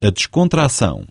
a descontração.